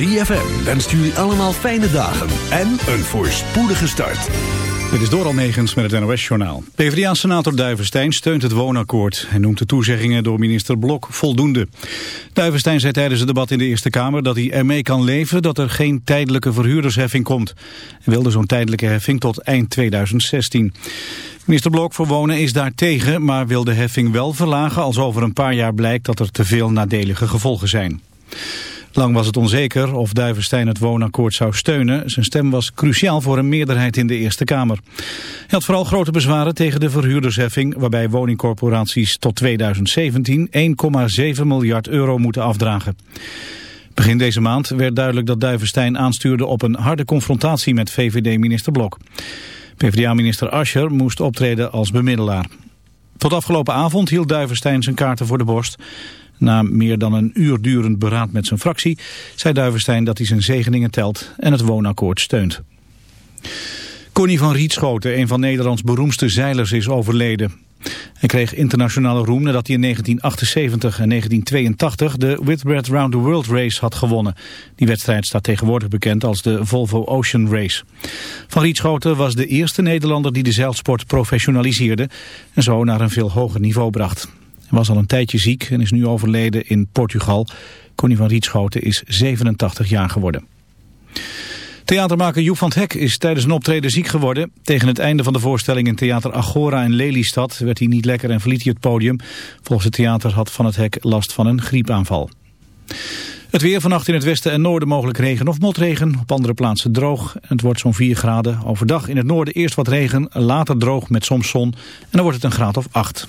ZFM wenst jullie allemaal fijne dagen en een voorspoedige start. Dit is Doral Negens met het NOS-journaal. PvdA-senator Duivenstein steunt het woonakkoord... en noemt de toezeggingen door minister Blok voldoende. Duivenstein zei tijdens het debat in de Eerste Kamer... dat hij ermee kan leven dat er geen tijdelijke verhuurdersheffing komt. Hij wilde zo'n tijdelijke heffing tot eind 2016. Minister Blok voor Wonen is daar tegen... maar wil de heffing wel verlagen als over een paar jaar blijkt... dat er te veel nadelige gevolgen zijn. Lang was het onzeker of Duivenstein het woonakkoord zou steunen. Zijn stem was cruciaal voor een meerderheid in de Eerste Kamer. Hij had vooral grote bezwaren tegen de verhuurdersheffing... waarbij woningcorporaties tot 2017 1,7 miljard euro moeten afdragen. Begin deze maand werd duidelijk dat Duivenstein aanstuurde op een harde confrontatie met VVD-minister Blok. PvdA-minister Ascher moest optreden als bemiddelaar. Tot afgelopen avond hield Duivenstein zijn kaarten voor de borst. Na meer dan een uur durend beraad met zijn fractie zei Duivenstein dat hij zijn zegeningen telt en het woonakkoord steunt. Connie van Rietschoten, een van Nederlands beroemdste zeilers, is overleden. Hij kreeg internationale roem nadat hij in 1978 en 1982 de Whitbread Round the World Race had gewonnen. Die wedstrijd staat tegenwoordig bekend als de Volvo Ocean Race. Van Rietschoten was de eerste Nederlander die de zeilsport professionaliseerde en zo naar een veel hoger niveau bracht. Hij was al een tijdje ziek en is nu overleden in Portugal. Connie van Rietschoten is 87 jaar geworden. Theatermaker Joep van het Hek is tijdens een optreden ziek geworden. Tegen het einde van de voorstelling in Theater Agora in Lelystad werd hij niet lekker en verliet hij het podium. Volgens het theater had Van het Hek last van een griepaanval. Het weer vannacht in het westen en noorden mogelijk regen of motregen. Op andere plaatsen droog. Het wordt zo'n 4 graden. Overdag in het noorden eerst wat regen, later droog met soms zon. En dan wordt het een graad of 8.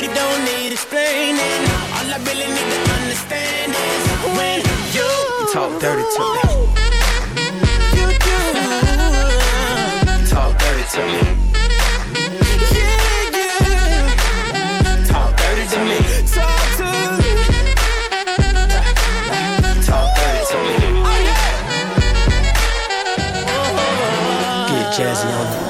Booty don't need explaining. All I really need to understand is when you, talk dirty to me. You do. talk dirty to me. Yeah, yeah. Talk dirty to me. Talk to me. Talk dirty to me. Oh, Get jazzy on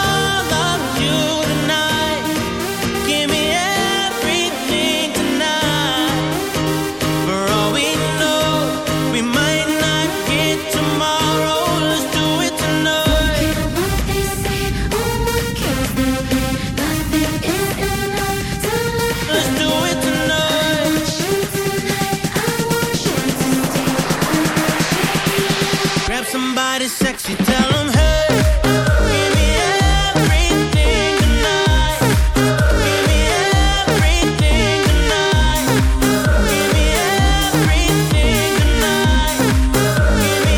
sexy, tell hey. Give me everything tonight. Give me everything tonight. Give me everything tonight. Give me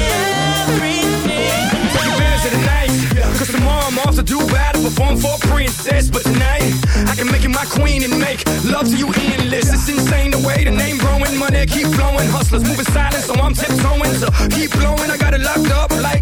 everything the tomorrow I'm off to do battle, perform for a princess. But tonight, I can make you my queen and make love to you endless. It's insane the way the growing, money keep. Hustlers silent, so I'm tiptoeing. So keep blowing, I got it locked up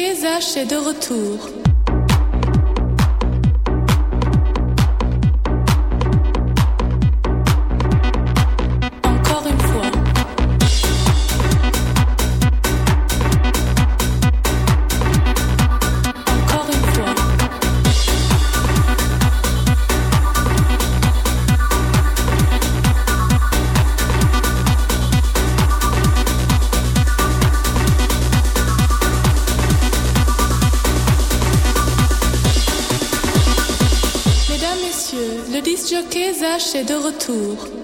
Quai H est de retour. De retour.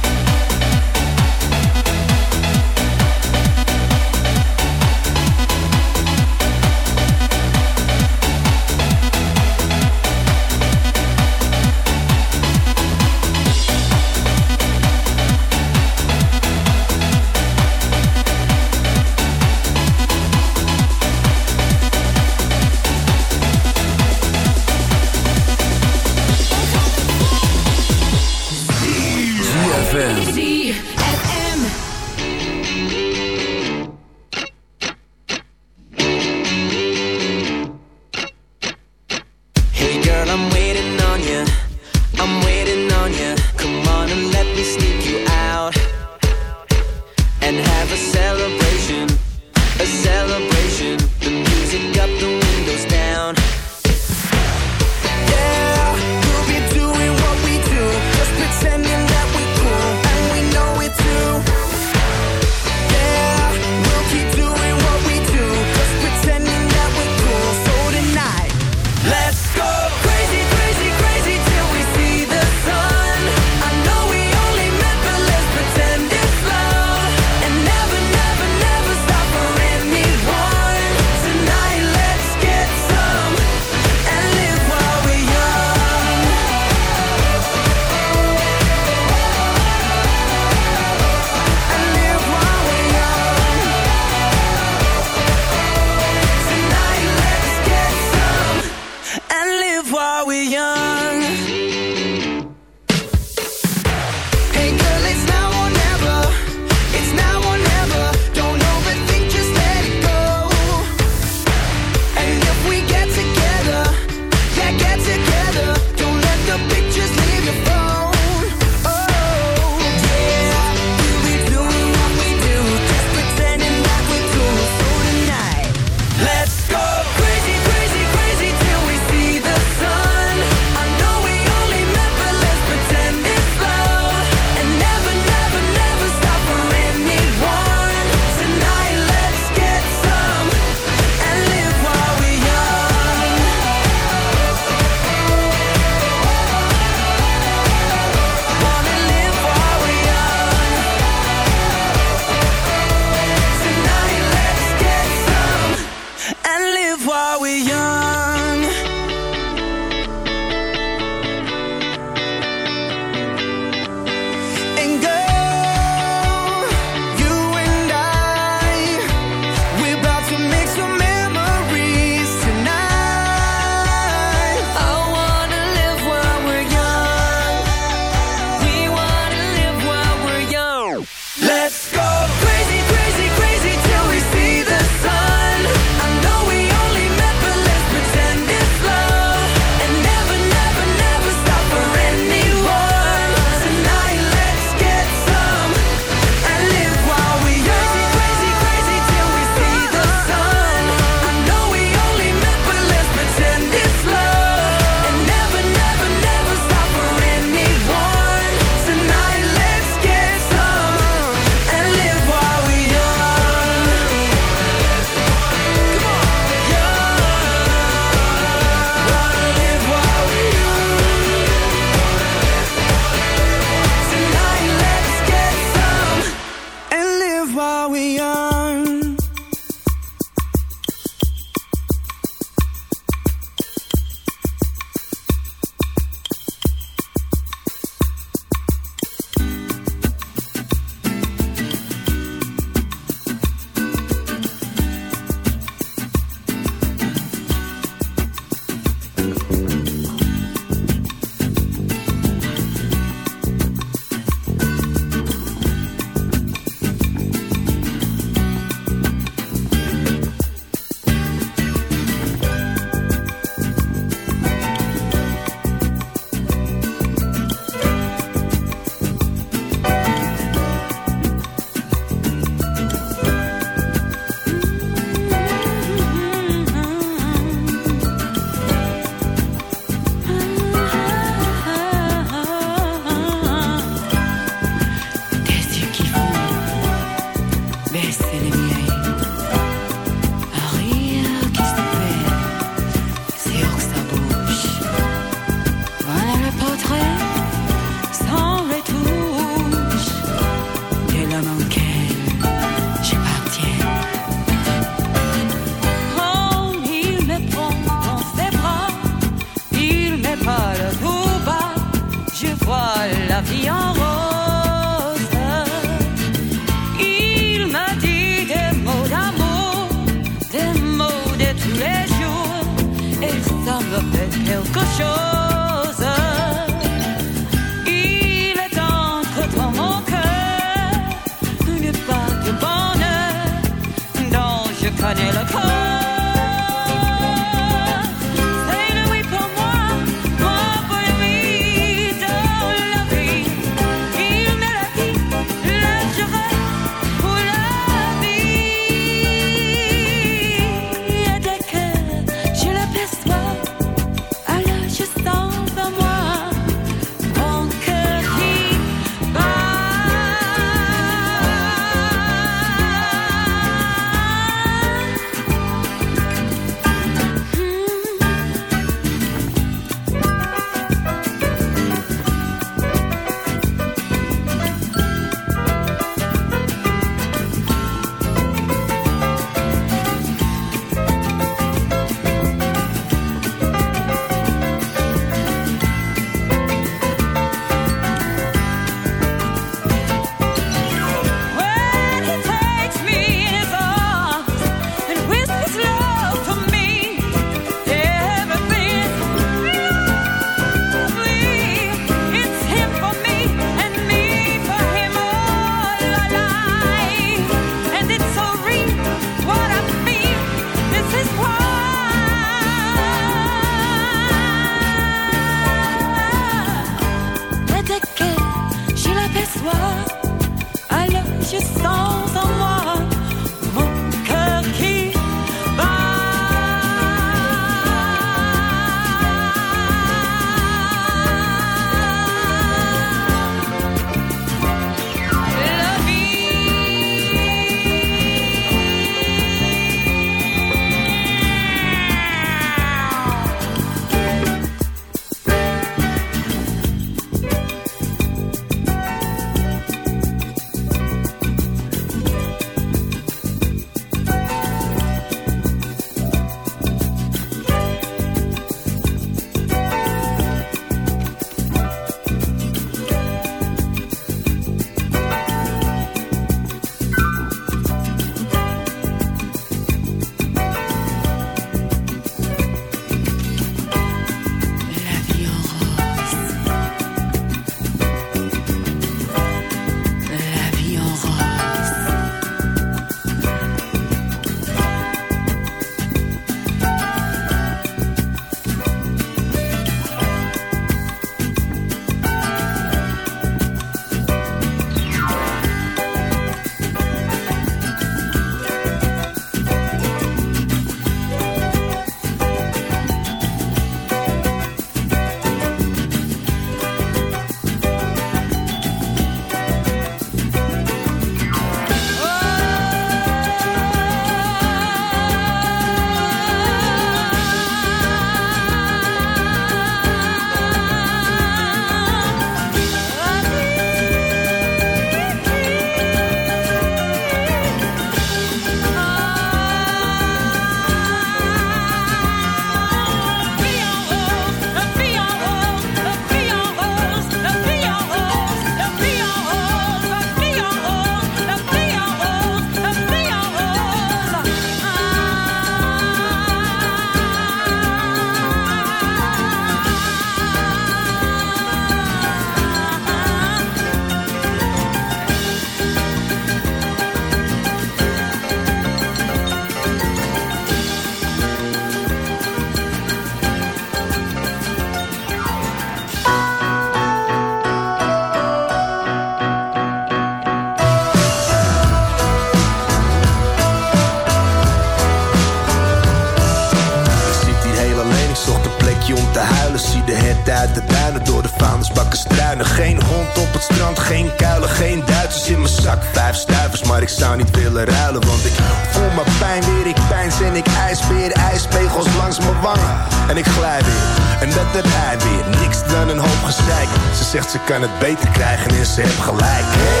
Kan het beter krijgen en ze heeft gelijk.